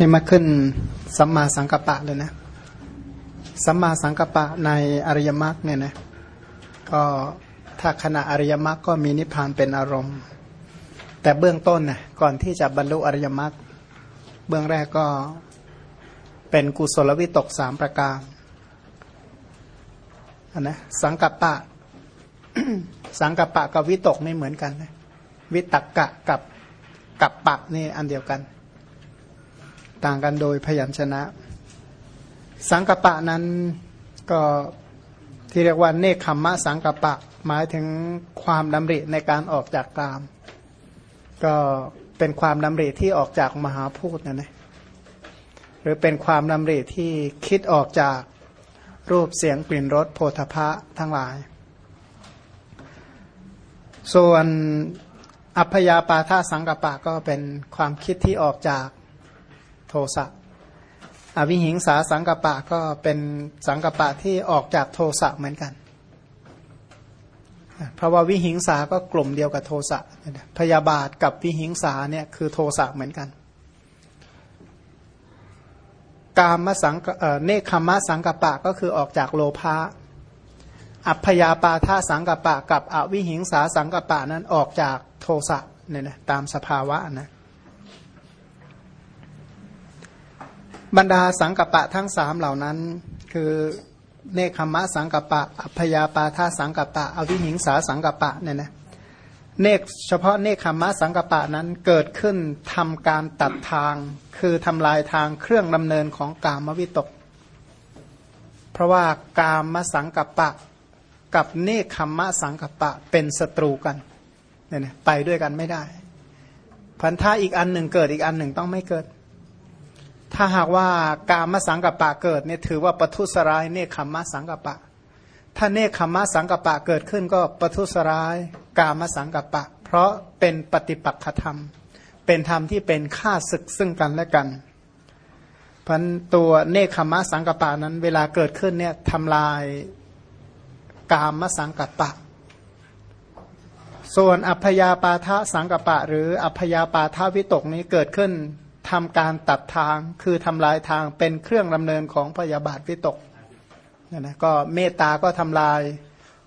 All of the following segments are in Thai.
นี่มาขึ้นสัมมาสังกัปปะเลยนะสัมมาสังกัปปะในอริยมรรคเนี่ยนะก็ถ้าขณะอริยมรรคก็มีนิพพานเป็นอารมณ์ แต่เบื้องต้นนะก่อนที่จะบรรลุอริยมรรคเบื้องแรกก็เป็นกุศลวิตกสามประการนนะสังกัปปะ สังกัปปะกับวิตกไม่เหมือนกันนะวิตกกะกับกับปะนี่อันเดียวกัน ต่างกันโดยพยัญชนะ สังกปะนั้นก็ที่เรียกว่าเนคขมมะสังกปะ หมายถึงความดำริในการออกจากกาม ก็เป็นความดำริที่ออกจากมหาพูดนะนะหรือเป็นความดำริที่คิดออกจากรูปเสียงกลิ่นรสโพธพะทั้งหลาย ส่วนอัพยาปาทาสังกปะก็เป็นความคิดที่ออกจาก โทสะอวิหิงสาสังกปะก็เป็นสังกปะที่ออกจากโทสะเหมือนกัน เพราะว่าวิหิงสาก็กลุ่มเดียวกับโทสะพยาบาทกับวิหิงสาเนี่ยคือโทสะเหมือนกัน กามสังเนคขมะสังกปะก็คือออกจากโลภะอัพยาปาทาสังกปะ กับอวิหิงสาสังกปะนั้นออกจากโทสะเนี่ยนะตามสภาวะนะ บรรดาสังกปะทั้งสามเหล่านั้น คือเนคขมะสังกปะ อัพยาปาทาสังกปะ อวิหิงสาสังกปะเนี่ยนะเนกเฉพาะเนคขมะสังกปะนั้นเกิดขึ้นทำการตัดทาง คือทำลายทางเครื่องดำเนินของกามวิตก เพราะว่ากามสังกปะ กับเนคขมะสังกปะเป็นศัตรูกันเนี่ยนะไปด้วยกันไม่ได้พันธะอีกอันหนึ่งเกิดอีกอันหนึ่งต้องไม่เกิด ถ้าหากว่ากามสังกปะเกิดเนี่ยถือว่าปทุสร้ายเนคขมะสังกปะ ถ้าเนคขมะสังกปะเกิดขึ้นก็ปทุสร้ายกามสังกปะ เพราะเป็นปฏิปักษธรรม เป็นธรรมที่เป็นค่าศึกซึ่งกันและกันพันตัวเนคขมะสังกปะนั้น เวลาเกิดขึ้นเนี่ยทำลายกามสังกปะ ส่วนอัพยาปาทะสังกปะ หรืออัพยาปาทาวิตกนี้เกิดขึ้น ทำการตัดทางคือทำลายทางเป็นเครื่องดำเนินของพยาบาทวิตกเนี่ยนะก็เมตตาก็ทำลาย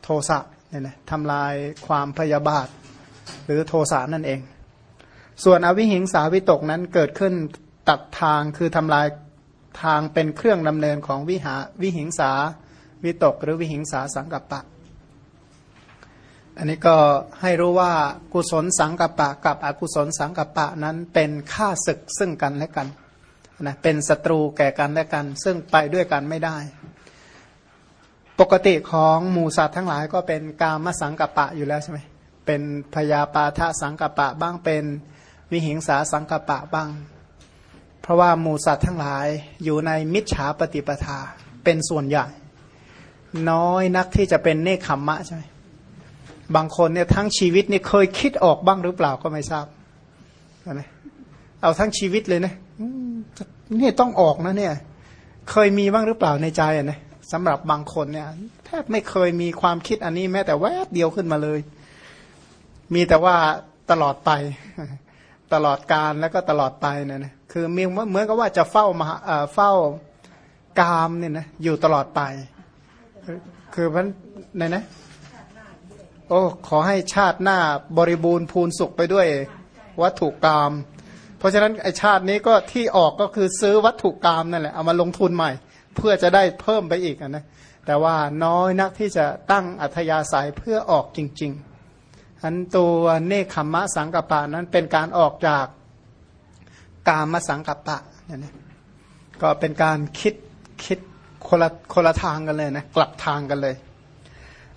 โทสะเนี่ยนะทำลายความพยาบาท หรือโทสะนั่นเอง ส่วนอวิหิงสาวิตกนั้นเกิดขึ้นตัดทางคือทำลายทางเป็นเครื่องดำเนินของวิหาวิหิงสาวิตก หรือวิหิงสาสังกัปปะ อันนี้ก็ให้รู้ว่ากุศลสังกัปปะกับอกุศลสังกัปปะนั้นเป็นค่าศึกซึ่งกันและกันนะเป็นศัตรูแก่กันและกัน ซึ่งไปด้วยกันไม่ได้ ปกติของหมูสัตว์ทั้งหลายก็เป็นกามสังกัปปะอยู่แล้วใช่ไหมเป็นพยาปาทะสังกัปปะบ้างเป็นวิหิงสาสังกัปปะบ้าง เพราะว่าหมูสัตว์ทั้งหลายอยู่ในมิจฉาปฏิปทาเป็นส่วนใหญ่ น้อยนักที่จะเป็นเนคขมมะใช่ไหม บางคนเนี่ยทั้งชีวิตเนี่ยเคยคิดออกบ้างหรือเปล่าก็ไม่ทราบนะเอาทั้งชีวิตเลยนะนี่ต้องออกนะเนี่ย เคยมีบ้างหรือเปล่าในใจอะนะสำหรับบางคนเนี่ย แทบไม่เคยมีความคิดอันนี้แม้แต่แวบเดียวขึ้นมาเลย มีแต่ว่าตลอดไป ตลอดการแล้วก็ตลอดไปเนี่ยนะคือมีเหมือนกับว่าจะเฝ้ามาเฝ้ากามเนี่ยนะอยู่ตลอดไป คือมันไหนนะ โอ้ขอให้ชาติหน้าบริบูรณ์พูนสุขไปด้วยวัตถุกรรมเพราะฉะนั้นไอชาตินี้ก็ที่ออกก็คือซื้อวัตถุกรรมนั่นแหละเอามาลงทุนใหม่ เพื่อจะได้เพิ่มไปอีกนะแต่ว่าน้อยนักที่จะตั้งอัธยาศัยเพื่อออกจริงๆอันตัวเนคขมมะสังกปะนั้นเป็นการออกจากกามสังกปะเนี่ยนะก็เป็นการคิดคิดคนละคนละทางกันเลยนะกลับทางกันเลย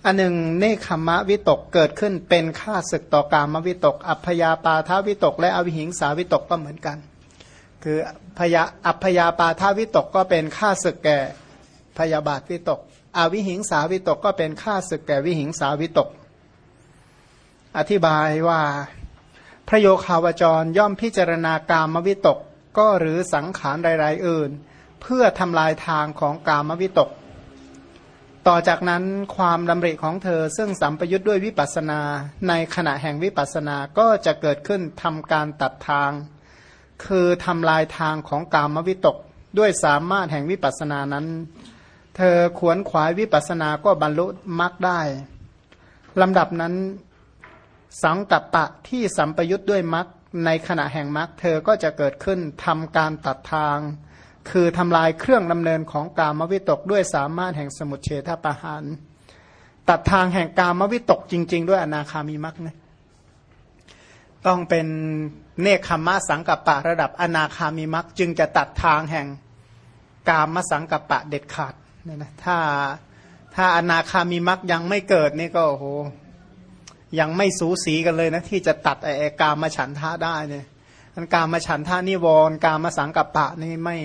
อันหนึ่งเนคขมะวิตกเกิดขึ้นเป็นค่าศึกต่อกามวิตก อัพยาปาทาวิตก และอวิหิงสาวิตกก็เหมือนกัน คือพยาอัพยาปาทาวิตกก็เป็นค่าศึกแก่พยาบาทวิตก อวิหิงสาวิตกก็เป็นค่าศึกแก่วิหิงสาวิตก อธิบายว่าพระโยคาวจรย่อมพิจารณากามวิตกก็หรือสังขารรายๆอื่น เพื่อทำลายทางของกามวิตก ต่อจากนั้นความดำริของเธอซึ่งสัมปยุทธ์ด้วยวิปัสนา ในขณะแห่งวิปัสนาก็จะเกิดขึ้นทำการตัดทาง คือทำลายทางของกามวิตกด้วยสามารถแห่งวิปัสนานั้น เธอขวนขวายวิปัสสนาก็บรรลุมรรคได้ลำดับนั้นสังกัปปะที่สัมปยุทธ์ด้วยมรรคในขณะแห่งมรรคเธอก็จะเกิดขึ้นทำการตัดทาง คือทำลายเครื่องดำเนินของกามวิตกด้วยสามารถแห่งสมุทเฉทประหาร ตัดทางแห่งกามวิตกจริง ๆ ด้วยอนาคามีมรรคนะต้องเป็นเนคขมะสังกัปปะระดับอนาคามีมรรคจึงจะตัดทางแห่งกามสังกัปปะเด็ดขาดเนี่ยนะถ้าถ้าอนาคามีมรรคยังไม่เกิดนี่ก็โอ้โหยังไม่สูสีกันเลยนะที่จะตัดไอ้กามมาฉันทะได้เนี่ย มันกามมาฉันทะนิวรณ์กามมาสังกัปปะนี่ไม่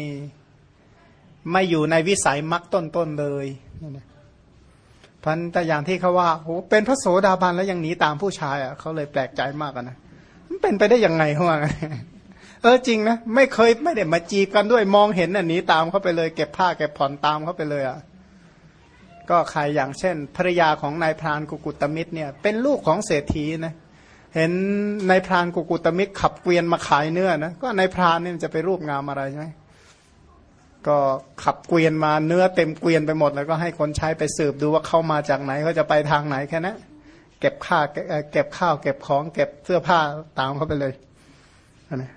ไม่อยู่ในวิสัยมรรคต้นๆเลยนี่นะพันแต่อย่างที่เขาว่าโอ้เป็นพระโสดาบันแล้วยังหนีตามผู้ชายอะเขาเลยแปลกใจมากนะมันเป็นไปได้ยังไงเขาว่าเออจริงนะไม่เคยไม่ได้มาจีบกันด้วยมองเห็นอะหนีตามเขาไปเลยเก็บผ้าเก็บผ่อนตามเขาไปเลยอะก็ใครอย่างเช่นภรรยาของนายพรานกุกุตมิตรเนี่ย เป็นลูกของเศรษฐีนะเเห็นนายพรานกุกุตมิตรขับเกวียนมาขายเนื้อนะก็นายพรานเนี่ยจะไปรูปงามอะไรใช่ไหมก็ขับเกวียนมาเนื้อเต็มเกวียนไปหมด แล้วก็ให้คนใช้ไปสืบดูว่าเข้ามาจากไหนเขาจะไปทางไหนแค่นั้นเก็บข้าเก็บข้าว เก็บของเก็บเสื้อผ้าตามเขาไปเลยนะ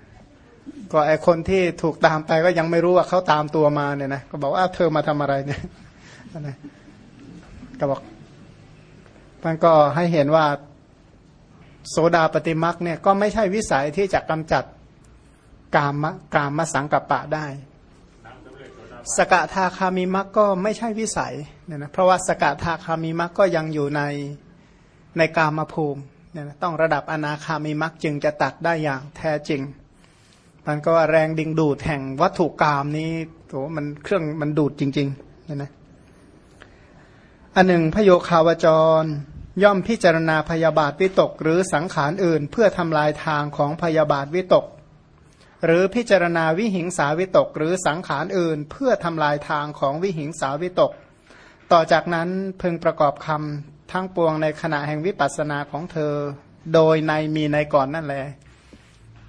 ก็ไอคนที่ถูกตามไปก็ยังไม่รู้ว่าเขาตามตัวมาเนี่ยนะก็บอกว่าเธอมาทำอะไรเนี่ยนะก็บอกมันก็ให้เห็นว่า โสดาปฏิมักเนี่ยก็ไม่ใช่วิสัยที่จะกำจัดกามกามสังกัปปะได้ สกทาคามิมักก็ไม่ใช่วิสัยเนี่ยนะเพราะว่าสกทาคามิมักก็ยังอยู่ในในกามภูมิเนี่ยนะต้องระดับอนาคามิมักจึงจะตัดได้อย่างแท้จริงมันก็แรงดึงดูดแห่งวัตถุกรรมนี้โหมันเครื่องมันดูดจริงๆเนี่ยนะอันหนึ่งพโยคาวจร ย่อมพิจารณาพยาบาทวิตก หรือสังขารอื่น เพื่อทำลายทางของพยาบาทวิตก หรือพิจารณาวิหิงสาวิตก หรือสังขารอื่น เพื่อทำลายทางของวิหิงสาวิตก ต่อจากนั้นพึงประกอบคำทั้งปวงในขณะแห่งวิปัสสนาของเธอ โดยในมีในก่อนนั่นแหละ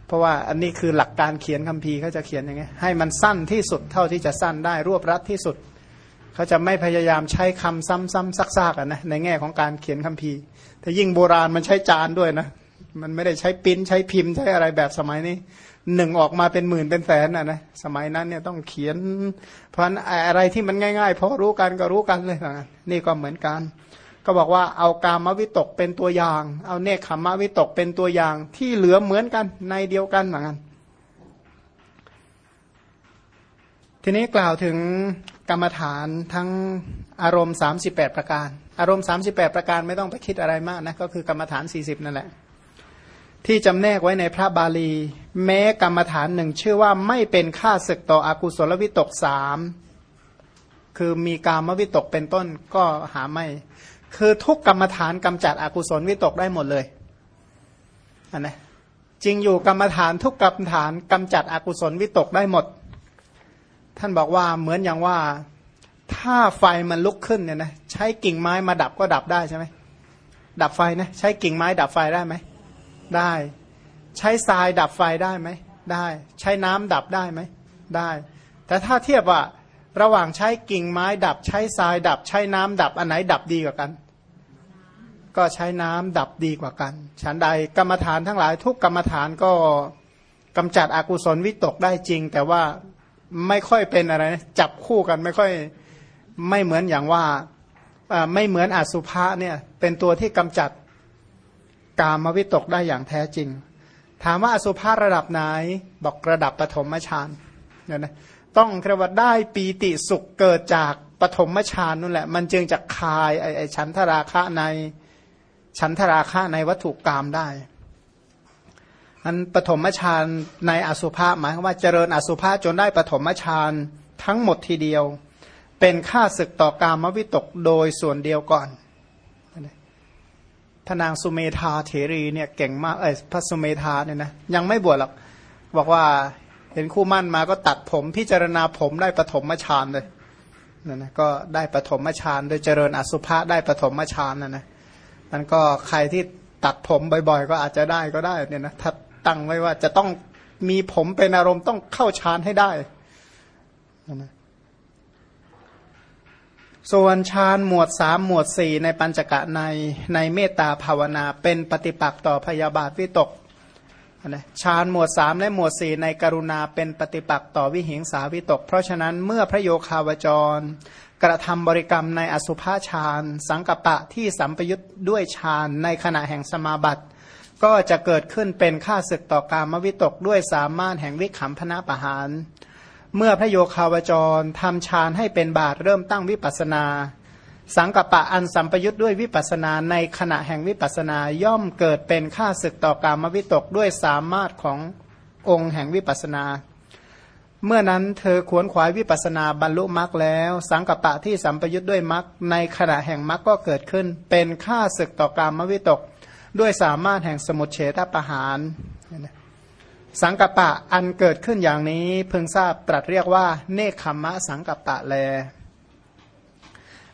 เพราะว่าอันนี้คือหลักการเขียนคัมภีเขาจะเขียนอย่างไงให้มันสั้นที่สุดเท่าที่จะสั้นได้รวบรัดที่สุด เขาจะไม่พยายามใช้คำซ้ำๆซักๆอะนะในแง่ของการเขียนคัมภีร์แต่ยิ่งโบราณมันใช้จานด้วยนะมันไม่ได้ใช้ปิ้นใช้พิมพ์ใช้อะไรแบบสมัยนี้หนึ่งออกมาเป็นหมื่นเป็นแสนอะนะสมัยนั้นเนี่ยต้องเขียน เพราะอะไรที่มันง่ายๆพอรู้กันก็รู้กันเลยนะนี่ก็เหมือนกัน ก็บอกว่าเอากามวิตกเป็นตัวอย่าง เอาเนคขมวิตกเป็นตัวอย่าง ที่เหลือเหมือนกันในเดียวกันเหมือนกันทีนี้กล่าวถึง กรรมฐานทั้งอารมณ์ 38 ประการ อารมณ์ 38 ประการไม่ต้องไปคิดอะไรมากนะก็คือกรรมฐาน 40 นั่นแหละ ที่จำแนกไว้ในพระบาลี แม้กรรมฐานหนึ่งชื่อว่าไม่เป็นค่าศึกต่ออากุศลวิตกสามคือมีกามวิตกเป็นต้นก็หาไม่ คือทุกกรรมฐานกำจัดอกุศลวิตกได้หมดเลยอันนะจริงอยู่กรรมฐานทุกกรรมฐานกำจัดอกุศลวิตกได้หมด ท่านบอกว่าเหมือนอย่างว่าถ้าไฟมันลุกขึ้นเนี่ยนะใช้กิ่งไม้มาดับก็ดับได้ใช่ไหมดับไฟนะใช้กิ่งไม้ดับไฟได้ไหมได้ ใช้ทรายดับไฟได้ไหมได้ ใช้น้ำดับได้ไหมได้ แต่ถ้าเทียบว่าระหว่างใช้กิ่งไม้ดับ ใช้ทรายดับ ใช้น้ำดับอันไหนดับดีกว่ากัน ก็ใช้น้ำดับดีกว่ากัน ฉันใดกรรมฐานทั้งหลายทุกกรรมฐานก็กำจัดอกุศลวิตกได้จริง แต่ว่า ไม่ค่อยเป็นอะไรจับคู่กันไม่ค่อยไม่เหมือนอย่างว่าไม่เหมือนอสุภะเนี่ยเป็นตัวที่กำจัดกามวิตกได้อย่างแท้จริง ถามว่าอสุภะระดับไหนบอกระดับปฐมฌานเนี่ยนะต้องเรียกว่าได้ปีติสุขเกิดจากปฐมฌานนั่นแหละ มันจึงจะคลายไอ้ไอฉันทราคะในฉันทราคะในวัตถุกรรมได้ อันปฐมฌานในอสุภะหมายว่าเจริญอสุภะจนได้ปฐมฌานทั้งหมดทีเดียว เป็นค่าศึกต่อกามวิตกโดยส่วนเดียวก่อนพนางสุเมธาเถรีเนี่ยเก่งมากเอ้พระสุเมธาเนี่ยนะยังไม่บวชหรอกบอกว่าเห็นคู่มั่นมาก็ตัดผมพิจารณาผมได้ปฐมฌานเลยนั่นนะก็ได้ปฐมฌานโดยเจริญอสุภะได้ปฐมฌานนั่นนะมันก็ใครที่ตัดผมบ่อย ๆ ก็อาจจะได้ก็ได้เนี่ยนะถ้า ตั้งไว้ว่าจะต้องมีผมเป็นอารมณ์ต้องเข้าฌานให้ได้นะส่วนฌานหมวดสามหมวดสี่ในปัญจกะในในเมตตาภาวนา เป็นปฏิปักษ์ต่อพยาบาทวิตกนะฌานหมวดสามและหมวดสี่ในกรุณาเป็นปฏิปักษ์ต่อวิหิงสาวิตก เพราะฉะนั้นเมื่อพระโยคาวจร กระทำบริกรรมในอสุภาฌานสังกปะที่สัมปยุทธ์ด้วยฌานในขณะแห่งสมาบัติ ก็จะเกิดขึ้นเป็นค่าศึกต่อการมวิตกด้วยสามารถแห่งวิขำพนะปะหาร เมื่อพระโยคาวจรทำฌานให้เป็นบาทเริ่มตั้งวิปัสนา สังกปะอันสัมปยุทธ์ด้วยวิปัสนาในขณะแห่งวิปัสนาย่อมเกิดเป็นค่าศึกต่อกามวิตกด้วยสามารถขององค์แห่งวิปัสนา เมื่อนั้นเธอขวนขวายวิปัสนาบรรลุมรรคแล้ว สังกปะที่สัมปยุทธ์ด้วยมรรคในขณะแห่งมรรคก็เกิดขึ้น เป็นค่าศึกต่อกามวิตก ด้วยสามารถแห่งสมุทเฉทประหารสังกปะอันเกิดขึ้นอย่างนี้เพิ่งทราบตรัสเรียกว่า เนคขมมะสังกปะแล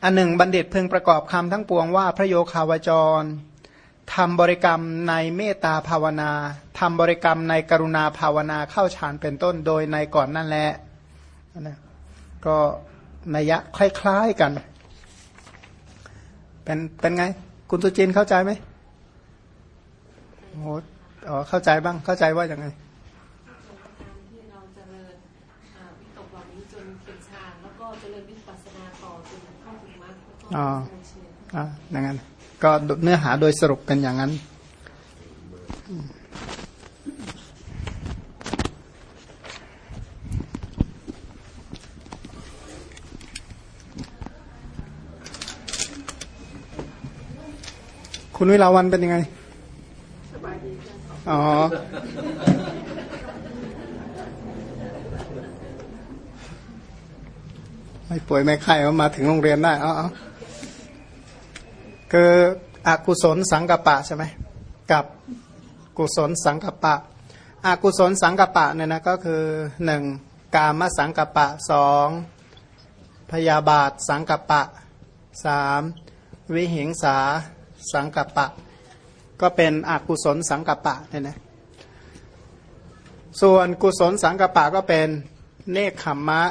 อันหนึ่งบัณฑิตพึงประกอบคำทั้งปวงว่าพระโยคาวจรทำบริกรรมในเมตตาภาวนาทำบริกรรมในกรุณาภาวนาเข้าฌานเป็นต้นโดยในก่อนนั่นแหละนะก็นัยะคล้าย ๆกัน เป็นเป็นไง คุณตุจินเข้าใจไหม โอ้อ๋อเข้าใจบ้างเข้าใจว่าอย่างไงอ๋ออ่าอย่างนั้น ก็เนื้อหาโดยสรุปเป็นอย่างนั้นคุณวิลาวันเป็นยังไง อ๋อ ไม่ป่วยไม่ไข้มาถึงโรงเรียนได้อ๋อคืออกุศลสังกปะใช่ไหมกับกุศลสังกปะอกุศลสังกปะเนี่ยนะก็คือหนึ่งกามสังกปะสองพยาบาทสังกปะสามวิหิงสาสังกปะ ก็เป็นอกุศลสังกปะเนี่ยนะส่วนกุศลสังกปะก็เป็นเนคขมมะ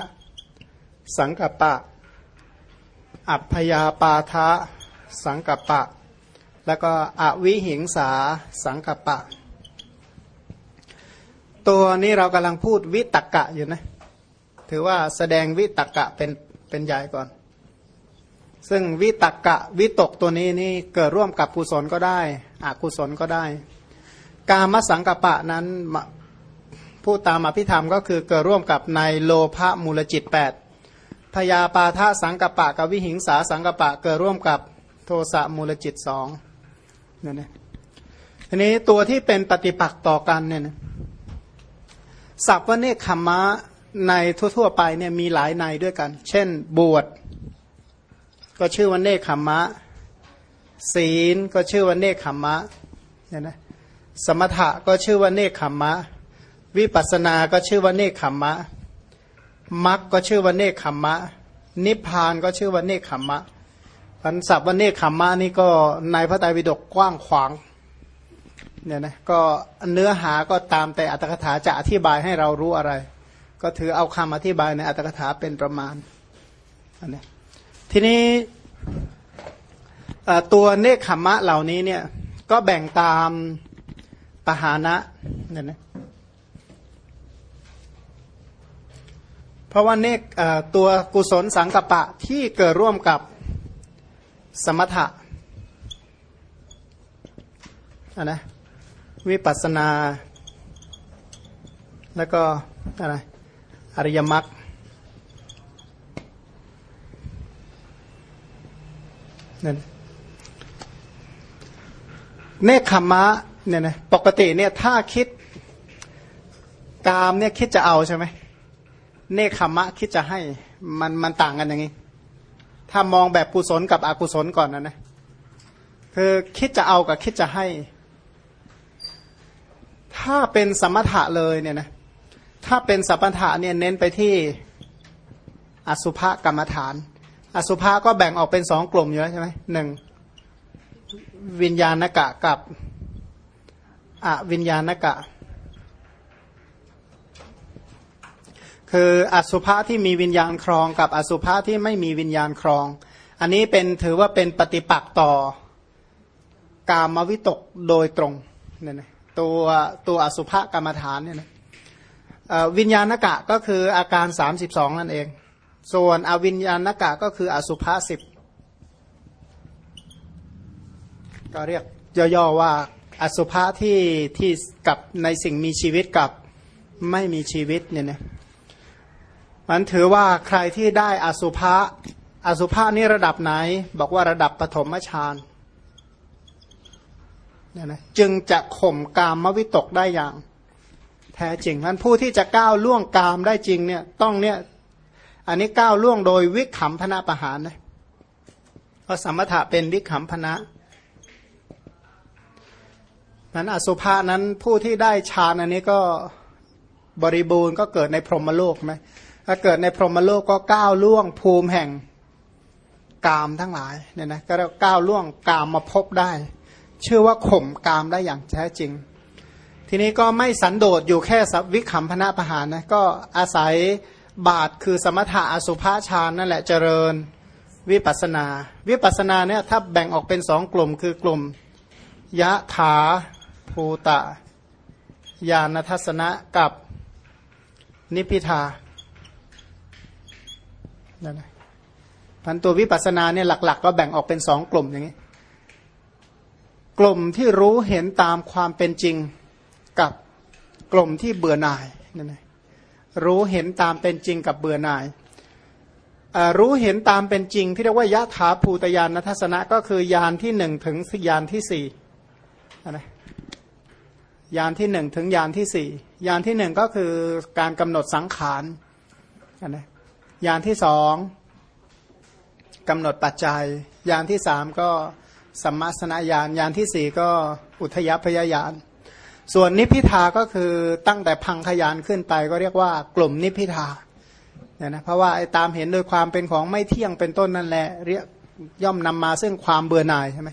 สังกปะ อัพยาปาทะสังกัปปะ แล้วก็อวิหิงสาสังกัปปะ ตัวนี้เรากำลังพูดวิตกะอยู่นะถือว่าแสดงวิตกะเป็นเป็นใหญ่ก่อน ซึ่งวิตกะวิตกตัวนี้นี่เกิดร่วมกับกุศลก็ได้ อกุศลก็ได้ กามสังกปะนั้นพูดตามอภิธรรมก็คือเกิดร่วมกับในโลภะมูลจิต 8 พยาปาทะสังกปะกับวิหิงสาสังกปะเกิดร่วมกับโทสะมูลจิตสองเนี่ยนะทีนี้ตัวที่เป็นปฏิปักษ์ต่อกันเนี่ยนะศัพท์ว่าเนคขมะในทั่ว ๆ ไปเนี่ยมีหลายในด้วยกัน เช่นบวชก็ชื่อว่าเนคขมะ ศีลก็ชื่อว่าเนคขมะเนี่ยนะสมถะก็ชื่อว่าเนคขมะวิปัสสนาก็ชื่อว่าเนคขมะมรรคก็ชื่อว่าเนคขมะ นิพพานก็ชื่อว่าเนคขมะพันศัพท์วันเนคขมมะนี่ก็ในพระไตรปิฎกกว้างขวางเนี่ยนะก็เนื้อหาก็ตามแต่อัตถกถาจะอธิบายให้เรารู้อะไร ก็ถือเอาคำอธิบายในอัตถกถาเป็นประมาณอันนี้ทีนี้ ตัวเนคขมมะเหล่านี้เนี่ยก็แบ่งตามปหานะเนี่ยนะเพราะว่าเนกตัวกุศลสังกปะที่เกิดร่วมกับสมถะะนะวิปัสนา แล้วก็อะไรอริยมรรคนั่น เนคขมะเนี่ยนะปกติเนี่ยถ้าคิดกามเนี่ยคิดจะเอาใช่ไหมเนคขมะคิดจะให้มันมันต่างกันอย่างนี้ ถ้ามองแบบกุศลกับอกุศลก่อนนะนะคือคิดจะเอากับคิดจะให้ ถ้าเป็นสมถะเลยเนี่ยนะถ้าเป็นสัมปทะเนี่ยเน้นไปที่อสุภกรรมฐาน อสุภะก็แบ่งออกเป็นสองกลุ่มอยู่แล้วใช่ไหมหนึ่ง วิญญาณกะกับอวิญญาณกะ คืออสุภะที่มีวิญญาณครองกับอสุภะที่ไม่มีวิญญาณครอง อันนี้เป็นถือว่าเป็นปฏิปักษ์ต่อกามวิตกโดยตรงเนี่ยนะตัวตัวอสุภะกรรมฐานเนี่ยนะวิญญาณกะก็คืออาการ 32 นั่นเอง ส่วนอวิญญาณกะก็คืออสุภะสิบ ก็เรียกย่อๆว่าอสุภะที่ที่กับในสิ่งมีชีวิตกับไม่มีชีวิตเนี่ยนะมันถือว่าใครที่ได้อสุภะอสุภะนี่ระดับไหน บอกว่าระดับปฐมฌานเนี่ยนะจึงจะข่มกามมวิตกได้อย่าง แท้จริงนั้นผู้ที่จะก้าวล่วงกามได้จริงเนี่ยต้องเนี่ยอันนี้ก้าวล่วงโดยวิขำพนะประหารนะเพราะสมถะเป็นวิขำพนะ นั้นอสุภานั้นผู้ที่ได้ฌานอันนี้ก็บริบูรณ์ก็เกิดในพรหมโลกไหมถ้าเกิดในพรหมโลกก็ก้าวล่วงภูมิแห่งกามทั้งหลายเนี่ยนะก็ก้าวล่วงกามมาพบได้ ชื่อว่าข่มกามได้อย่างแท้จริง ทีนี้ก็ไม่สันโดษอยู่แค่สวิขำพนะประหารนะก็อาศัยบาทคือสมถะอสุภาฌานนั่นแหละเจริญวิปัสนา วิปัสนาเนี่ยถ้าแบ่งออกเป็นสองกลุ่มคือกลุ่มยะถา ภูตะญาณทัศนะกับนิพิทานั่นนะพันตัววิปัสสนาเนี่ยหลัก ๆ ก็แบ่งออกเป็นสองกลุ่มอย่างนี้ กลุ่มที่รู้เห็นตามความเป็นจริงกับกลุ่มที่เบื่อหน่ายนั่นนะรู้เห็นตามเป็นจริงกับเบื่อหน่าย รู้เห็นตามเป็นจริง ที่เรียกว่ายะถาภูตยานทัศนะก็คือยานที่หนึ่งถึงยานที่สี่นะ ยานที่หนึ่งถึงยานที่สี่ยานที่หนึ่งก็คือการกำหนดสังขารนะยานที่สองกำหนดปัจจัย ยานที่สามก็สัมมาสนญาณยานที่สี่ก็อุทยพยายาน ส่วนนิพิทาก็คือตั้งแต่พังขยานขึ้นไปก็เรียกว่ากลุ่มนิพิทาเนี่ยนะเพราะว่าไอ้ตามเห็นโดยความเป็นของไม่เที่ยงเป็นต้นนั่นแหละเรียกย่อมนำมาซึ่งความเบื่อหน่ายใช่ไหม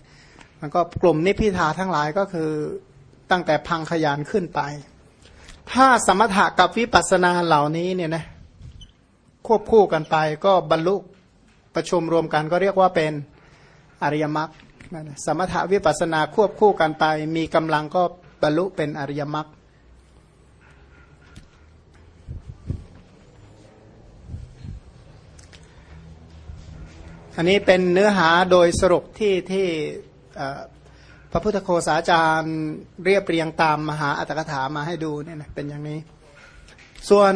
มันก็กลุ่มนิพิทาทั้งหลายก็คือ ตั้งแต่พังขยานขึ้นไป ถ้าสมถะกับวิปัสสนาเหล่านี้เนี่ยนะควบคู่กันไปก็บรรลุประชุมรวมกันก็เรียกว่าเป็นอริยมรรคสมถะวิปัสนาควบคู่กันไป มีกำลังก็บรรลุเป็นอริยมรรคอันนี้เป็นเนื้อหาโดยสรุปที่ที่ พระพุทธโคสาจารย์เรียบเรียงตามมหาอัตถกถามาให้ดูเนี่ยนะเป็นอย่างนี้ ส่วน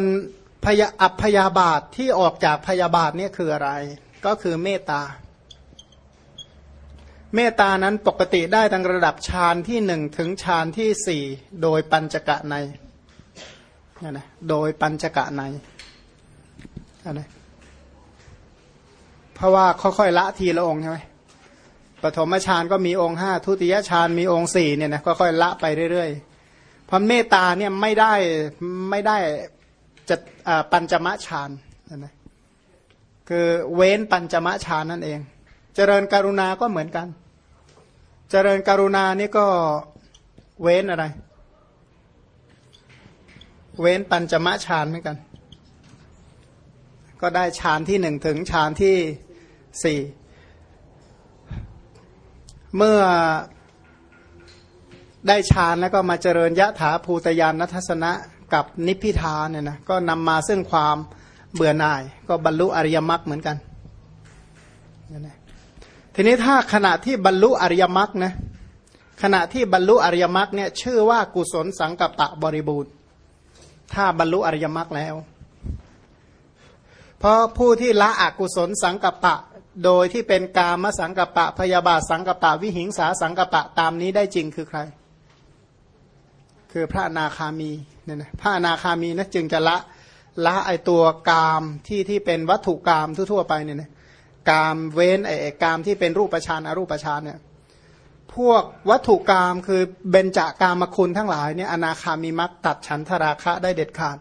พยาอัพยาบาทที่ออกจากพยาบาทเนี่ยคืออะไร ก็คือเมตตา เมตตานั้นปกติได้ตั้งระดับฌานที่หนึ่งถึงฌานที่สี่โดยปัญจกะในนี่นะโดยปัญจกะในนะเพราะว่าค่อยๆละทีละองค์ใช่ไหม ปฐมฌานก็มีองค์ห้าทุติยฌานมีองค์สี่เนี่ยนะก็ค่อยละไปเรื่อยๆเพราะเมตตาเนี่ยไม่ได้ไม่ได้จะปัญจมะฌานนะคือเว้นปัญจมะฌานนั่นเอง เจริญกรุณาก็เหมือนกัน เจริญกรุณานี่ก็เว้นอะไร เว้นปัญจมะฌานเหมือนกัน ก็ได้ฌานที่หนึ่งถึงฌานที่สี่ เมื่อได้ฌานแล้วก็มาเจริญยะถาภูตยานนัทสนะกับนิพพิทาเนี่ยนะก็นำมาซึ่งความเบื่อหน่าย ก็บรรลุอริยมรรคเหมือนกันทีนี้ถ้าขณะที่บรรลุอริยมรรคนะขณะที่บรรลุอริยมรรคเนี่ยชื่อว่ากุศลสังกัปปะบริบูรณ์ ถ้าบรรลุอริยมรรคแล้ว เพราะผู้ที่ละอกุศลสังกัปปะ โดยที่เป็นกามสังกัปปะพยาบาทสังกัปปะ วิหิงสาสังกัปปะตามนี้ได้จริงคือใคร คือพระนาคามีเนี่ยนะพระนาคามีนะจึงจะละละไอตัวกามที่ที่เป็นวัตถุกามทั่วๆไปเนี่ยนะกามเว้นไอกามที่เป็นรูปฌานอรูปฌานเนี่ยพวกวัตถุกามคือเบญจากามคุณทั้งหลายเนี่ยอนาคามีมักตัดฉันทราคะได้เด็ดขาด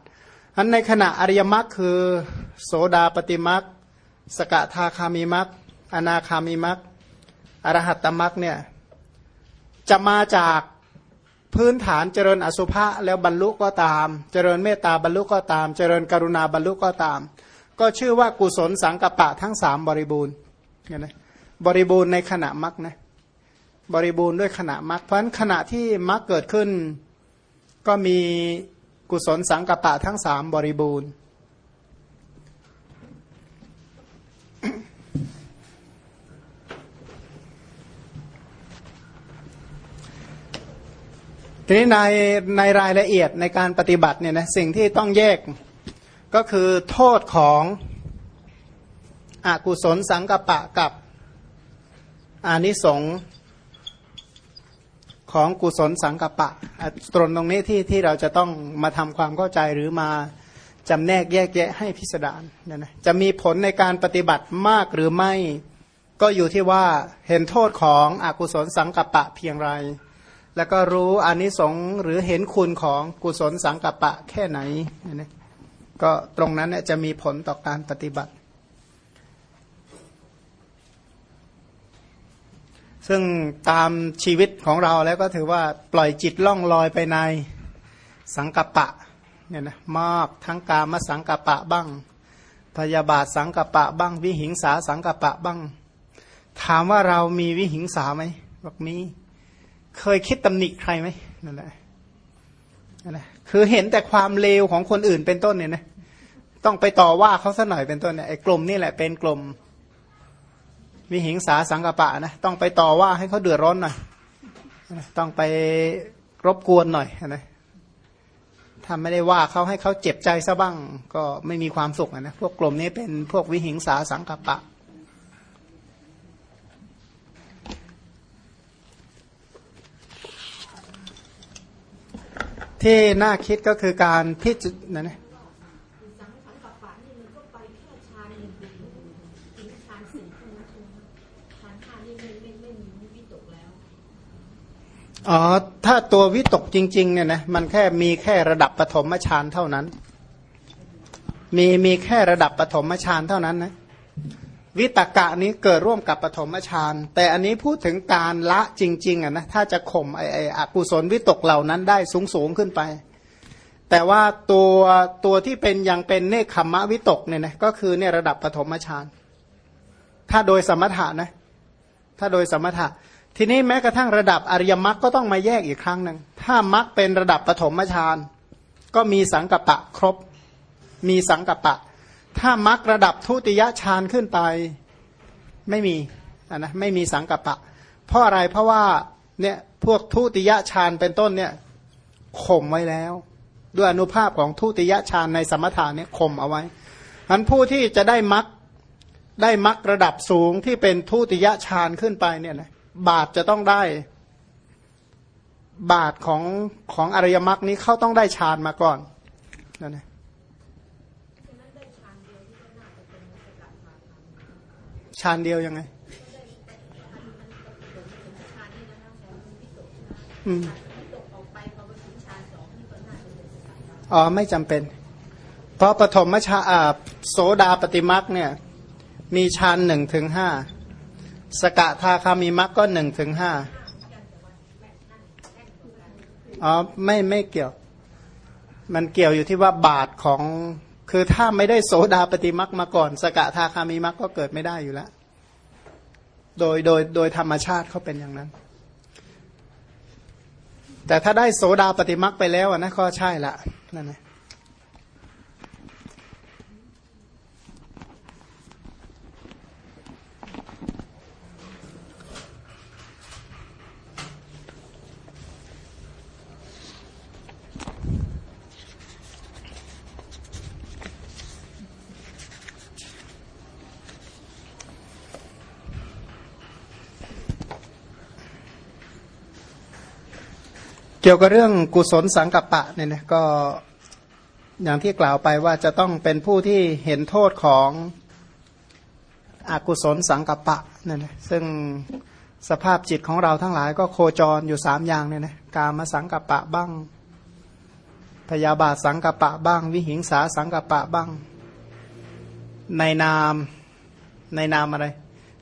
อันในขณะอริยมรรคคือ โสดาปฏิมรรค สกทาคามีมักอนาคามีมักอรหัตตมักเนี่ยจะมาจากพื้นฐานเจริญอสุภะแล้วบรรลุก็ตาม เจริญเมตตาบรรลุก็ตาม เจริญกรุณาบรรลุก็ตาม ก็ชื่อว่ากุศลสังกปะทั้งสามบริบูรณ์เนี่ยนะบริบูรณ์ในขณะมรรคนะบริบูรณ์ด้วยขณะมรรคเพราะฉะนั้นขณะที่มรรคเกิดขึ้น ก็มีกุศลสังกปะทั้งสามบริบูรณ์ ทีนี้ในในรายละเอียดในการปฏิบัติเนี่ยนะสิ่งที่ต้องแยกก็คือโทษของอกุศลสังกปะกับอานิสงส์ของกุศลสังกปะตรงตรงนี้ที่ที่เราจะต้องมาทำความเข้าใจหรือมาจำแนกแยกแยะให้พิสดารเนี่ยนะจะมีผลในการปฏิบัติมากหรือไม่ ก็อยู่ที่ว่าเห็นโทษของอกุศลสังกปะเพียงไร แล้วก็รู้อานิสงส์หรือเห็นคุณของกุศลสังกัปปะแค่ไหนเนี่ยนะก็ตรงนั้นเนี่ยจะมีผลต่อการปฏิบัติ ซึ่งตามชีวิตของเราแล้วก็ถือว่าปล่อยจิตล่องลอยไปในสังกัปปะเนี่ยนะมากทั้งกามสังกัปปะบ้าง พยาบาทสังกัปปะบ้าง วิหิงสาสังกัปปะบ้าง ถามว่าเรามีวิหิงสาไหมบอกมี เคยคิดตำหนิใครไหมนั่นแหละนั่นแหละคือเห็นแต่ความเลวของคนอื่นเป็นต้นเนี่ยนะต้องไปต่อว่าเขาสัหน่อยเป็นต้นเนี่ยไอ้กลุ่มนี่แหละเป็นกลุ่มวิหิงสาสังกปะนะต้องไปต่อว่าให้เขาเดือดร้อนหน่อยต้องไปรบกวนหน่อยนะถ้าไม่ได้ว่าเขาให้เขาเจ็บใจซะบ้าง ก็ไม่มีความสุขนะพวกกลุ่มนี้เป็นพวกวิหิงสาสังกปะ ที่น่าคิดก็คือการพิจารณาอ๋อ ถ้าตัววิตกจริงๆเนี่ยนะมันแค่มีแค่ระดับปฐมฌานเท่านั้น มีมีแค่ระดับปฐมฌานเท่านั้นนะ วิตกะนี้เกิดร่วมกับปฐมฌานแต่อันนี้พูดถึงการละจริงๆอะนะถ้าจะข่มไอ้ไอ้อกุศลวิตกเหล่านั้นได้สูงสูงขึ้นไป แต่ว่าตัวตัวที่เป็นยังเป็นเนคขมมะวิตกเนี่ยนะก็คือเนี่ยระดับปฐมฌานถ้าโดยสมถะนะถ้าโดยสมถะ ทีนี้แม้กระทั่งระดับอริยมรรคก็ต้องมาแยกอีกครั้งหนึ่งถ้ามรรคเป็นระดับปฐมฌานก็มีสังกปะครบ มีสังกปะ ถ้ามรรคระดับทุติยฌานขึ้นไปไม่มีนะไม่มีสังกัปปะ เพราะอะไรเพราะว่าเนี่ยพวกทุติยฌานเป็นต้นเนี่ยข่มไว้แล้ว ด้วยอนุภาพของทุติยฌานในสมถะเนี่ยข่มเอาไว้อันผู้ที่จะได้มรรคได้มรรคระดับสูงที่เป็นทุติยฌานขึ้นไปเนี่ยนะบาทจะต้องได้ บาทของของอริยมรรคนี้เขาต้องได้ฌานมาก่อนนั่นเอ งฌานเดียวยังไงอ๋อไม่จำเป็น เพราะปฐมชาโสดาปฏิมักเนี่ย มีฌานหนึ่งถึงห้าสกทาคามีมักก็หนึ่งถึงห้าอ๋อไม่ไม่เกี่ยว มันเกี่ยวอยู่ที่ว่าบาทของ คือถ้าไม่ได้โสดาปฏิมักมาก่อน สกทาคามีมักก็เกิดไม่ได้อยู่แล้ว โดยโดยโดยธรรมชาติเขาเป็นอย่างนั้น แต่ถ้าได้โสดาปฏิมักไปแล้วนะก็ใช่ละนั่นนะ กี่ยวกับเรื่องกุศลสังกัปปะเนี่ยนะก็อย่างที่กล่าวไปว่าจะต้องเป็นผู้ที่เห็นโทษของอกุศลสังกัปปะเนี่ยนะซึ่งสภาพจิตของเราทั้งหลายก็โคจรอยู่สามอย่างเนี่ยนะกามสังกัปปะบ้าง พยาบาทสังกัปปะบ้าง วิหิงสาสังกัปปะบ้าง ในนามในนามอะไร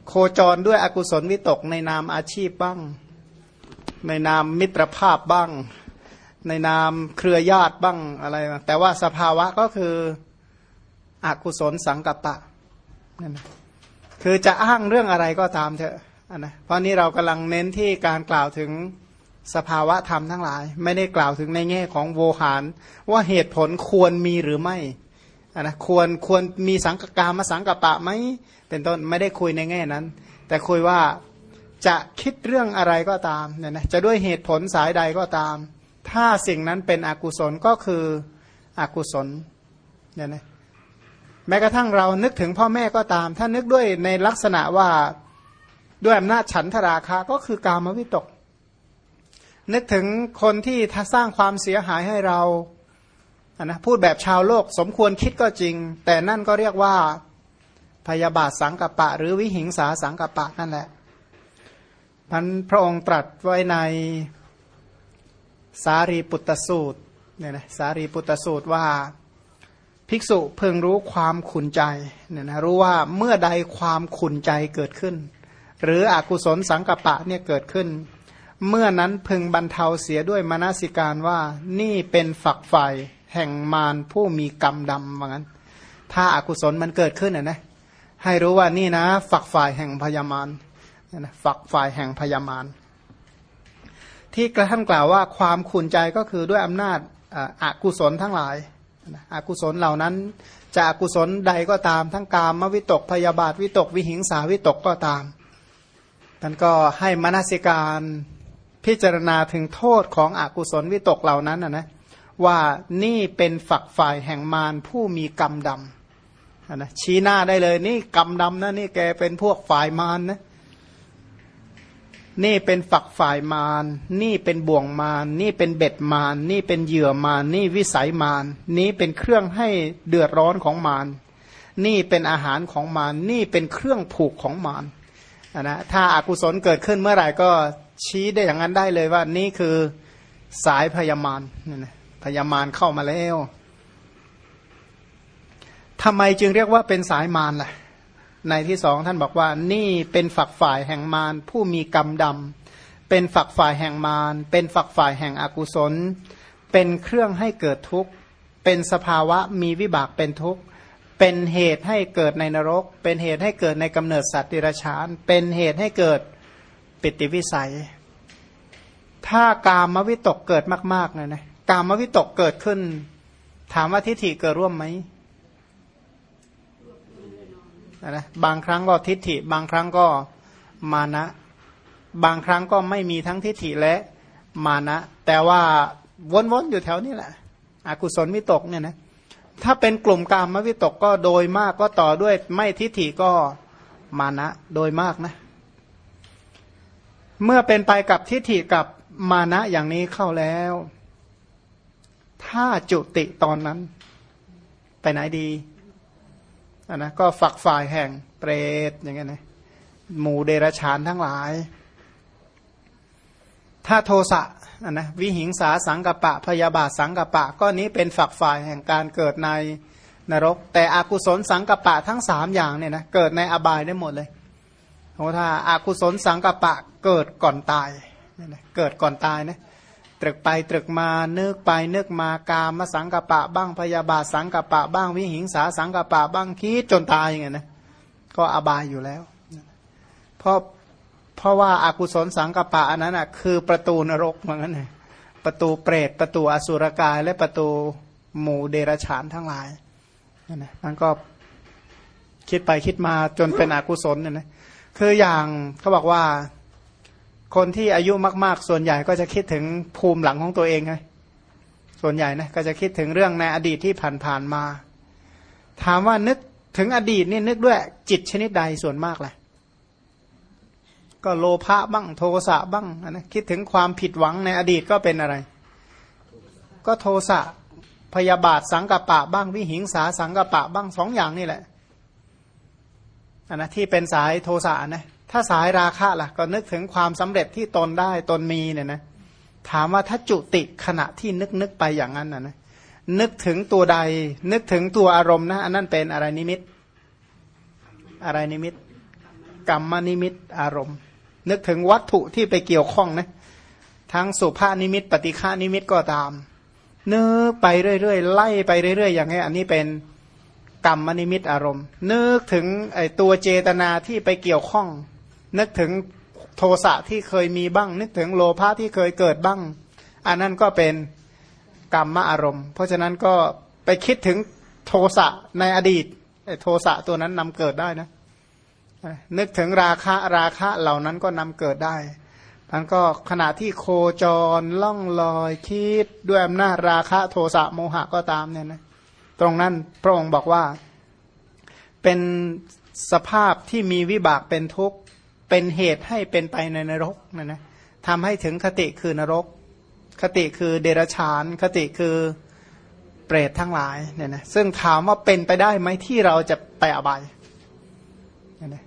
โคจรด้วยอกุศลวิตกในนามอาชีพบ้าง ในนามมิตรภาพบ้าง ในนามเครือญาติบ้างอะไรแต่ว่าสภาวะก็คืออกุศลสังกัปปะนั่นนะคือจะอ้างเรื่องอะไรก็ตามเถอะนะเพราะนี้เรากำลังเน้นที่การกล่าวถึงสภาวะธรรมทั้งหลาย ไม่ได้กล่าวถึงในแง่ของโวหาร ว่าเหตุผลควรมีหรือไม่นะควรควรมีสังกกามสังกปะไหมเป็นต้นไม่ได้คุยในแง่นั้น แต่คุยว่า จะคิดเรื่องอะไรก็ตามเนี่ยนะจะด้วยเหตุผลสายใดก็ตาม ถ้าสิ่งนั้นเป็นอกุศลก็คืออกุศลเนี่ยนะแม้กระทั่งเรานึกถึงพ่อแม่ก็ตาม ถ้านึกด้วยในลักษณะว่าด้วยอำนาจฉันทราคะก็คือกามวิตก นึกถึงคนที่ถ้าสร้างความเสียหายให้เรานะพูดแบบชาวโลกสมควรคิดก็จริง แต่นั่นก็เรียกว่าพยาบาทสังกปะ หรือวิหิงสาสังกปะนั่นแหละ พันพระองค์ตรัสไว้ในสารีปุตตสูตรเนี่ยนะสารีปุตตสูตรว่าภิกษุเพิ่งรู้ความขุนใจเนี่ยนะรู้ว่าเมื่อใดความขุนใจเกิดขึ้น หรืออกุศลสังกปะเนี่ยเกิดขึ้น เมื่อนั้นพึงบรรเทาเสียด้วยมนสิการว่านี่เป็นฝักฝ่ายแห่งมารผู้มีกรรมดำว่างั้น ถ้าอากุศลมันเกิดขึ้นนะนะให้รู้ว่านี่นะฝักฝ่ายแห่งพยามาร นะฝักฝ่ายแห่งพยามารที่กระท่านกล่าวว่าความขุนใจก็คือด้วยอำนาจอากุศลทั้งหลายอากุศลเหล่านั้นจะอกุศลใดก็ตามทั้งกามมวิตกพยาบาทวิตกวิหิงสาวิตกก็ตามท่านก็ให้มนสิการพิจารณาถึงโทษของอกุศลวิตกเหล่านั้นนะนะว่านี่เป็นฝักฝ่ายแห่งมารผู้มีกรรมดำนะชี้หน้าได้เลยนี่กรรมดำนะนี่แกเป็นพวกฝ่ายมารนนะ นี่เป็นฝักฝ่ายมาร นี่เป็นบ่วงมาร นี่เป็นเบ็ดมาร นี่เป็นเหยื่อมาร นี่วิสัยมาร นี้เป็นเครื่องให้เดือดร้อนของมาร นี่เป็นอาหารของมาร นี่เป็นเครื่องผูกของมารนะ ถ้าอากุศลเกิดขึ้นเมื่อไหร่ก็ชี้ได้อย่างนั้นได้เลยว่านี่คือสายพยามารพยามารเข้ามาแล้วทำไมจึงเรียกว่าเป็นสายมารล่ะ ในที่สองท่านบอกว่านี่เป็นฝักฝ่ายแห่งมารผู้มีกรรมดำเป็นฝักฝ่ายแห่งมารเป็นฝักฝ่ายแห่งอกุศล เป็นเครื่องให้เกิดทุกข์ เป็นสภาวะมีวิบากเป็นทุกข์ เป็นเหตุให้เกิดในนรก เป็นเหตุให้เกิดในกำเนิดสัตว์ดิรชาน เป็นเหตุให้เกิดปิติวิสัย ถ้ากามวิตกเกิดมากๆเลยนะกามวิตกเกิดขึ้น ถามว่าทิฏฐิเกิดร่วมไหม นะบางครั้งก็ทิฏฐิ บางครั้งก็มานะ บางครั้งก็ไม่มีทั้งทิฏฐิและมานะ แต่ว่าวนๆอยู่แถวนี้แหละอกุศลวิตกเนี่ยนะถ้าเป็นกลุ่มกามวิตกก็โดยมากก็ต่อด้วยไม่ทิฏฐิก็มานะโดยมากนะ เมื่อเป็นไปกับทิฏฐิกับมานะอย่างนี้เข้าแล้ว ถ้าจุติตอนนั้น ไปไหนดี อันนะก็ฝักฝ่ายแห่งเปรตอย่างเงี้ยนะหมู่เดรชานทั้งหลาย ถ้าโทสะอันนะวิหิงสาสังกปะ พยาบาทสังกปะ ก็นี้เป็นฝักฝ่ายแห่งการเกิดในนรก แต่อกุศลสังกปะทั้งสามอย่างเนี่ยนะเกิดในอบายได้หมดเลยเพราะถ้าอากุศลสังกปะเกิดก่อนตายเกิดก่อนตายนะ ตรึกไปตรึกมานึกไปนึกมากามสังกปะบ้างพยาบาทสังกปะบ้างวิหิงสาสังกปะบ้างคิดจนตายอย่างเงี้ยนะก็อบายอยู่แล้ว เพราะเพราะว่าอากุศลสังกปะอันนั้นอะคือประตูนรกเหมือนกันเลยประตูเปรตประตูอสุรกาย และประตูหมู่เดรฉานทั้งหลายนั่นนะมันก็คิดไปคิดมาจนเป็นอกุศลเนี่ยนะคืออย่างเขาบอกว่า คนที่อายุมาก ๆ ส่วนใหญ่ก็จะคิดถึงภูมิหลังของตัวเองไงส่วนใหญ่นะก็จะคิดถึงเรื่องในอดีตที่ผ่านๆมา ถามว่านึกถึงอดีตนี่นึกด้วยจิตชนิดใดส่วนมากแหละก็โลภะบ้างโทสะบ้างนะคิดถึงความผิดหวังในอดีตก็เป็นอะไร ก็โทสะพยาบาทสังกปะบ้างวิหิงสาสังกปะบ้างสองอย่างนี่แหละอันนะที่เป็นสายโทสะนะ ถ้าสายราคะล่ะ ก็นึกถึงความสำเร็จที่ตนได้ตนมีเนี่ยนะถามว่าถ้าจุติขณะที่นึกนึกไปอย่างนั้นนะนะนึกถึงตัวใด นึกถึงตัวอารมณ์นะอันนั้นเป็นอะไรนิมิต อะไรนิมิตกรรมนิมิตอารมณ์ นึกถึงวัตถุที่ไปเกี่ยวข้องนะทั้งสุภานิมิต ปฏิฆานิมิตก็ตาม นึกไปเรื่อยๆไล่ไปเรื่อยๆ อย่างนี้อันนี้เป็นกรรมนิมิตอารมณ์ นึกถึงไอตัวเจตนาที่ไปเกี่ยวข้อง นึกถึงโทสะที่เคยมีบ้าง นึกถึงโลภะที่เคยเกิดบ้าง อันนั้นก็เป็นกรรมอารมณ์ เพราะฉะนั้นก็ไปคิดถึงโทสะในอดีตโทสะตัวนั้นนำเกิดได้นะนึกถึงราคะราคะเหล่านั้นก็นำเกิดได้มันก็ขณะที่โคจรล่องลอยคิดด้วยอำนาจราคะโทสะโมหะก็ตามเนี่ยนะตรงนั้นพระองค์บอกว่าเป็นสภาพที่มีวิบากเป็นทุกข์ เป็นเหตุให้เป็นไปในนรกนะนะทำให้ถึงคติคือนรก คติคือเดรัจฉาน คติคือเปรตทั้งหลายเนี่ยนะซึ่งถามว่าเป็นไปได้ไหมที่เราจะไปอบายเนี่ยนะ